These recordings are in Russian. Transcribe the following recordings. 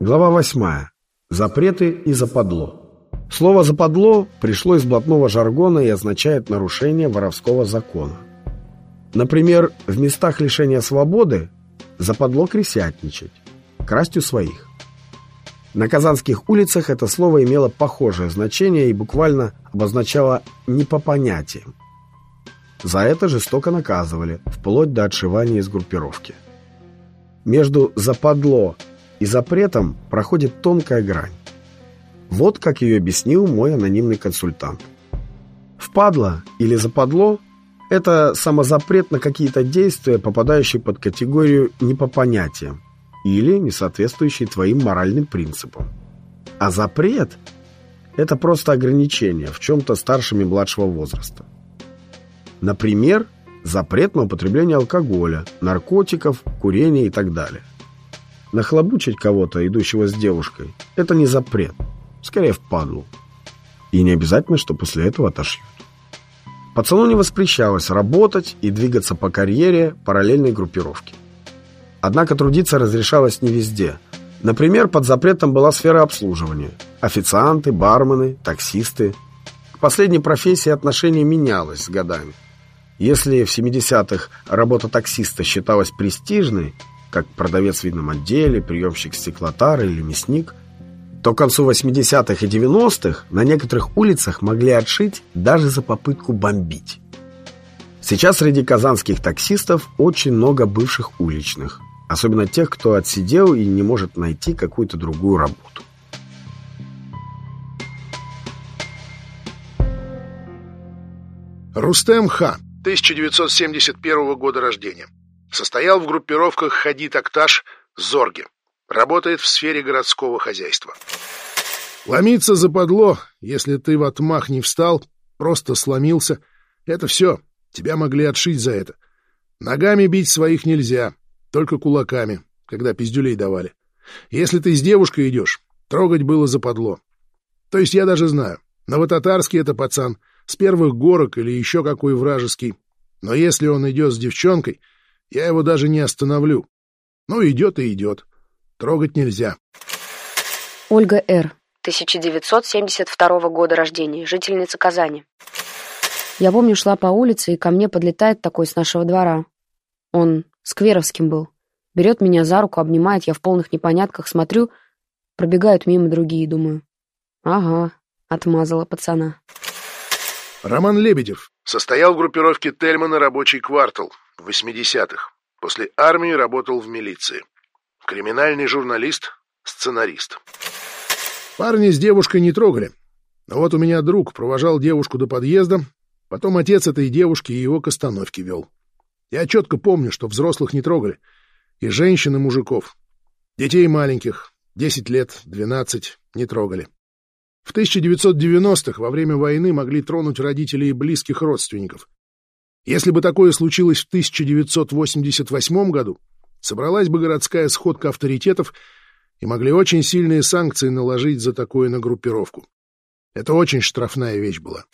Глава 8. Запреты и западло. Слово «западло» пришло из блатного жаргона и означает нарушение воровского закона. Например, в местах лишения свободы западло кресятничать, красть у своих. На казанских улицах это слово имело похожее значение и буквально обозначало «не по понятиям». За это жестоко наказывали, вплоть до отшивания из группировки. Между «западло» и запретом проходит тонкая грань. Вот как ее объяснил мой анонимный консультант. Впадло или западло – это самозапрет на какие-то действия, попадающие под категорию «не по понятиям» или не соответствующие твоим моральным принципам. А запрет – это просто ограничение в чем-то старшими младшего возраста. Например, запрет на употребление алкоголя, наркотиков, курения и так далее – Нахлобучить кого-то, идущего с девушкой, это не запрет, скорее впадлу. И не обязательно, что после этого отошьют. Пацану не воспрещалось работать и двигаться по карьере параллельной группировки. Однако трудиться разрешалось не везде. Например, под запретом была сфера обслуживания. Официанты, бармены, таксисты. К последней профессии отношение менялось с годами. Если в 70-х работа таксиста считалась престижной, как продавец в видном отделе, приемщик стеклотара или мясник, то к концу 80-х и 90-х на некоторых улицах могли отшить даже за попытку бомбить. Сейчас среди казанских таксистов очень много бывших уличных, особенно тех, кто отсидел и не может найти какую-то другую работу. Рустем Ха, 1971 года рождения. Состоял в группировках «Хади Такташ» «Зорге». Работает в сфере городского хозяйства. Ломиться западло, если ты в отмах не встал, просто сломился. Это все, тебя могли отшить за это. Ногами бить своих нельзя, только кулаками, когда пиздюлей давали. Если ты с девушкой идешь, трогать было западло. То есть я даже знаю, новотатарский это пацан, с первых горок или еще какой вражеский. Но если он идет с девчонкой, я его даже не остановлю. Ну, идет и идет. Трогать нельзя. Ольга Р. 1972 года рождения, жительница Казани. Я помню, шла по улице, и ко мне подлетает такой с нашего двора. Он скверовским был. Берет меня за руку, обнимает, я в полных непонятках смотрю, пробегают мимо другие, думаю. Ага, отмазала пацана. Роман Лебедев состоял в группировке Тельмана «Рабочий квартал», в 80-х. После армии работал в милиции. Криминальный журналист, сценарист. Парни с девушкой не трогали. Но вот у меня друг провожал девушку до подъезда, потом отец этой девушки его к остановке вел. Я четко помню, что взрослых не трогали. И женщин, и мужиков. Детей маленьких, 10 лет, 12, не трогали. В 1990-х во время войны могли тронуть родителей и близких родственников. Если бы такое случилось в 1988 году, собралась бы городская сходка авторитетов и могли очень сильные санкции наложить за такое на группировку. Это очень штрафная вещь была.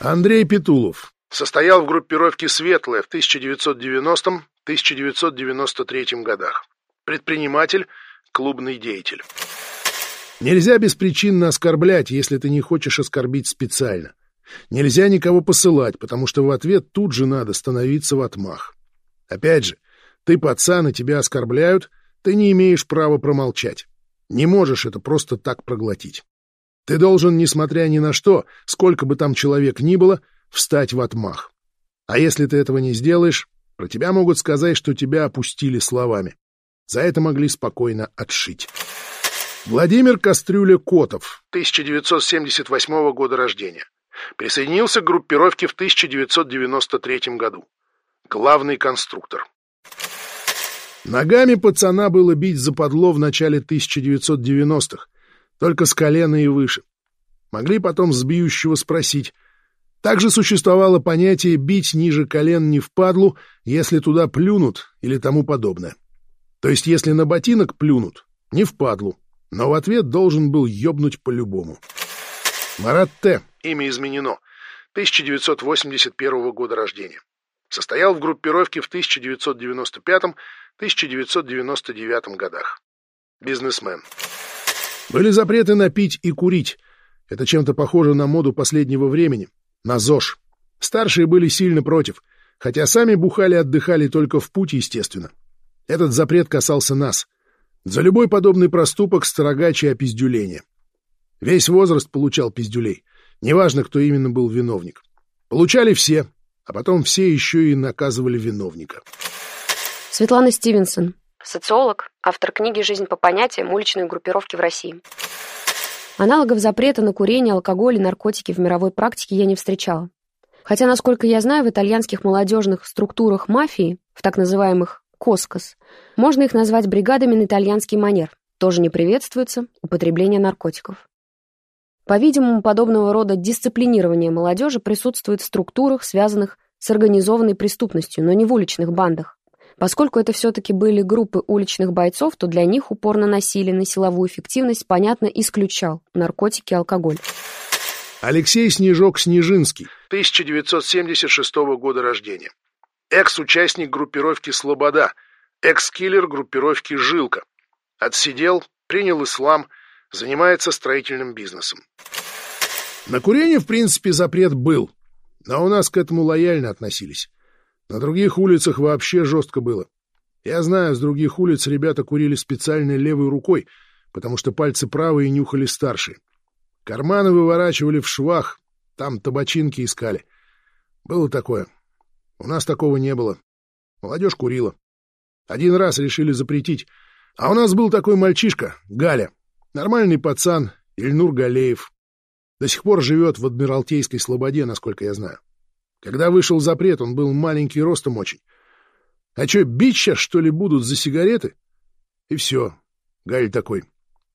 Андрей Петулов состоял в группировке «Светлая» в 1990-1993 годах. Предприниматель, клубный деятель. Нельзя беспричинно оскорблять, если ты не хочешь оскорбить специально. Нельзя никого посылать, потому что в ответ тут же надо становиться в отмах. Опять же, ты пацан, и тебя оскорбляют, ты не имеешь права промолчать. Не можешь это просто так проглотить. Ты должен, несмотря ни на что, сколько бы там человек ни было, встать в отмах. А если ты этого не сделаешь, про тебя могут сказать, что тебя опустили словами. За это могли спокойно отшить. Владимир Кастрюля Котов, 1978 года рождения. Присоединился к группировке в 1993 году. Главный конструктор. Ногами пацана было бить западло в начале 1990-х, только с колена и выше. Могли потом с бьющего спросить. Также существовало понятие «бить ниже колен не впадлу», если туда плюнут или тому подобное. То есть если на ботинок плюнут, не впадлу, но в ответ должен был ёбнуть по-любому. Марат Т. Имя изменено. 1981 года рождения. Состоял в группировке в 1995-1999 годах. Бизнесмен. Были запреты на пить и курить. Это чем-то похоже на моду последнего времени. На ЗОЖ. Старшие были сильно против, хотя сами бухали-отдыхали только в путь, естественно. Этот запрет касался нас. За любой подобный проступок строгачи опиздюление. Весь возраст получал пиздюлей. Неважно, кто именно был виновник. Получали все, а потом все еще и наказывали виновника. Светлана Стивенсон, социолог, автор книги «Жизнь по понятиям. Уличные группировки в России». Аналогов запрета на курение, алкоголь и наркотики в мировой практике я не встречала. Хотя, насколько я знаю, в итальянских молодежных структурах мафии, в так называемых «коскос», можно их назвать бригадами на итальянский манер. Тоже не приветствуется употребление наркотиков. По-видимому, подобного рода дисциплинирование молодежи присутствует в структурах, связанных с организованной преступностью, но не в уличных бандах. Поскольку это все-таки были группы уличных бойцов, то для них упор на насилие, на силовую эффективность, понятно, исключал наркотики и алкоголь. Алексей Снежок-Снежинский. 1976 года рождения. Экс-участник группировки «Слобода», экс-киллер группировки «Жилка». Отсидел, принял ислам, занимается строительным бизнесом. На курение, в принципе, запрет был, но у нас к этому лояльно относились. На других улицах вообще жестко было. Я знаю, с других улиц ребята курили специально левой рукой, потому что пальцы правые нюхали старшие. Карманы выворачивали в швах, там табачинки искали. Было такое. У нас такого не было. Молодежь курила. Один раз решили запретить. А у нас был такой мальчишка, Галя. Нормальный пацан, Ильнур Галеев. До сих пор живет в Адмиралтейской Слободе, насколько я знаю. Когда вышел запрет, он был маленький ростом очень. А что, бить сейчас, что ли, будут за сигареты? И все. Галь такой.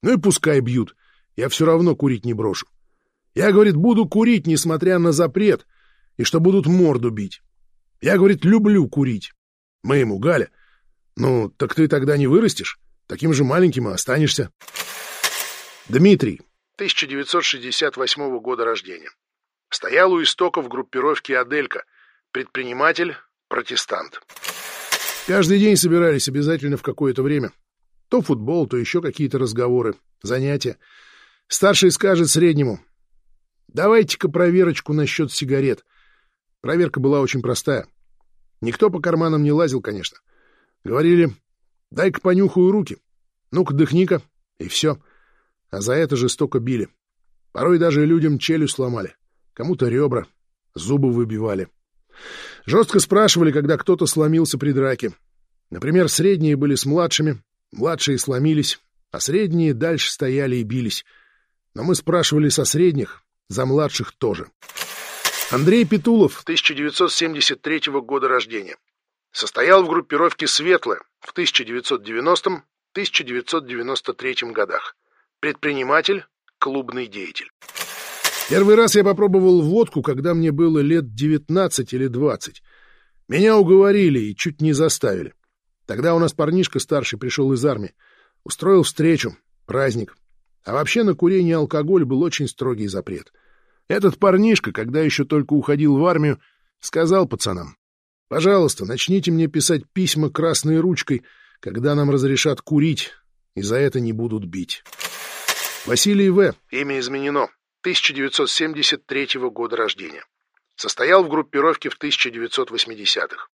Ну и пускай бьют. Я все равно курить не брошу. Я, говорит, буду курить, несмотря на запрет, и что будут морду бить. Я, говорит, люблю курить. Мы ему, Галя, ну, так ты тогда не вырастешь, таким же маленьким и останешься. Дмитрий. 1968 года рождения. Стоял у истоков группировки «Аделька», предприниматель, протестант. Каждый день собирались обязательно в какое-то время. То футбол, то еще какие-то разговоры, занятия. Старший скажет среднему, давайте-ка проверочку насчет сигарет. Проверка была очень простая. Никто по карманам не лазил, конечно. Говорили, дай-ка понюхаю руки. Ну-ка, дыхни-ка, и все. А за это жестоко били. Порой даже людям челюсть сломали кому-то ребра, зубы выбивали. Жестко спрашивали, когда кто-то сломился при драке. Например, средние были с младшими, младшие сломились, а средние дальше стояли и бились. Но мы спрашивали со средних, за младших тоже. Андрей Петулов, 1973 года рождения. Состоял в группировке «Светлая» в 1990-1993 годах. Предприниматель, клубный деятель. Первый раз я попробовал водку, когда мне было лет 19 или 20. Меня уговорили и чуть не заставили. Тогда у нас парнишка старший пришел из армии. Устроил встречу, праздник. А вообще на курение алкоголь был очень строгий запрет. Этот парнишка, когда еще только уходил в армию, сказал пацанам, «Пожалуйста, начните мне писать письма красной ручкой, когда нам разрешат курить, и за это не будут бить». Василий В. Имя изменено. 1973 года рождения. Состоял в группировке в 1980-х.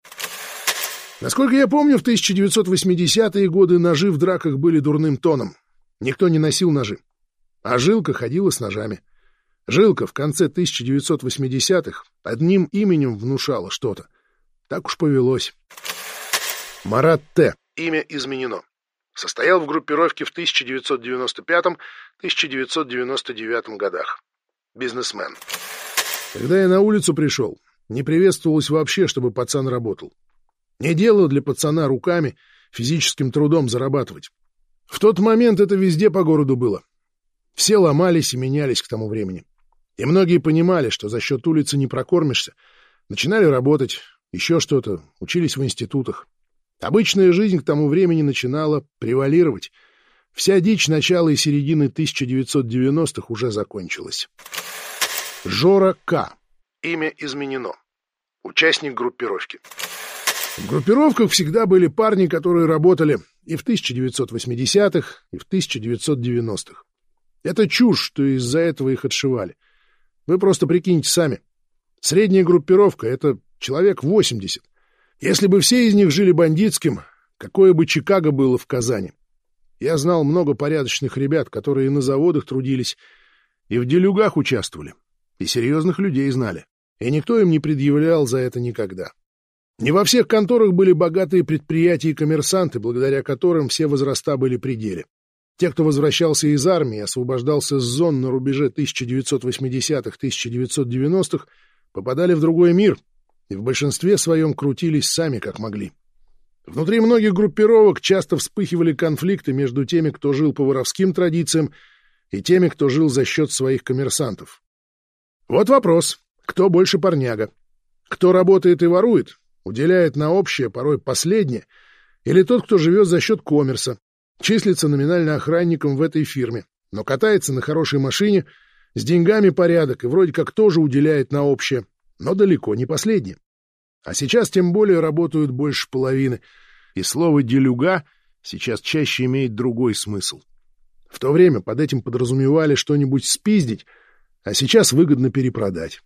Насколько я помню, в 1980-е годы ножи в драках были дурным тоном. Никто не носил ножи. А Жилка ходила с ножами. Жилка в конце 1980-х одним именем внушала что-то. Так уж повелось. Марат Т. Имя изменено. Состоял в группировке в 1995-1999 годах. Бизнесмен. Когда я на улицу пришел, не приветствовалось вообще, чтобы пацан работал. Не дело для пацана руками, физическим трудом зарабатывать. В тот момент это везде по городу было. Все ломались и менялись к тому времени. И многие понимали, что за счет улицы не прокормишься. Начинали работать, еще что-то, учились в институтах. Обычная жизнь к тому времени начинала превалировать. Вся дичь начала и середины 1990-х уже закончилась. Жора К. Имя изменено. Участник группировки. В группировках всегда были парни, которые работали и в 1980-х, и в 1990-х. Это чушь, что из-за этого их отшивали. Вы просто прикиньте сами. Средняя группировка — это человек 80. Если бы все из них жили бандитским, какое бы Чикаго было в Казани. Я знал много порядочных ребят, которые на заводах трудились и в делюгах участвовали, и серьезных людей знали, и никто им не предъявлял за это никогда. Не во всех конторах были богатые предприятия и коммерсанты, благодаря которым все возраста были при деле. Те, кто возвращался из армии, освобождался с зон на рубеже 1980-1990-х, попадали в другой мир и в большинстве своем крутились сами, как могли. Внутри многих группировок часто вспыхивали конфликты между теми, кто жил по воровским традициям, и теми, кто жил за счет своих коммерсантов. Вот вопрос, кто больше парняга? Кто работает и ворует, уделяет на общее, порой последнее, или тот, кто живет за счет коммерса, числится номинально охранником в этой фирме, но катается на хорошей машине, с деньгами порядок и вроде как тоже уделяет на общее, но далеко не последнее. А сейчас тем более работают больше половины, и слово «делюга» сейчас чаще имеет другой смысл. В то время под этим подразумевали что-нибудь спиздить, а сейчас выгодно перепродать.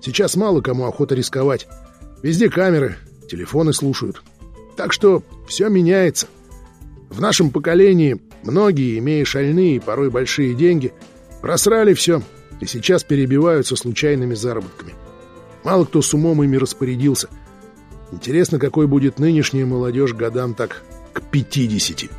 Сейчас мало кому охота рисковать. Везде камеры, телефоны слушают. Так что все меняется. В нашем поколении многие, имея шальные и порой большие деньги, просрали все и сейчас перебиваются случайными заработками. Мало кто с умом ими распорядился. Интересно, какой будет нынешняя молодежь годам так к пятидесяти.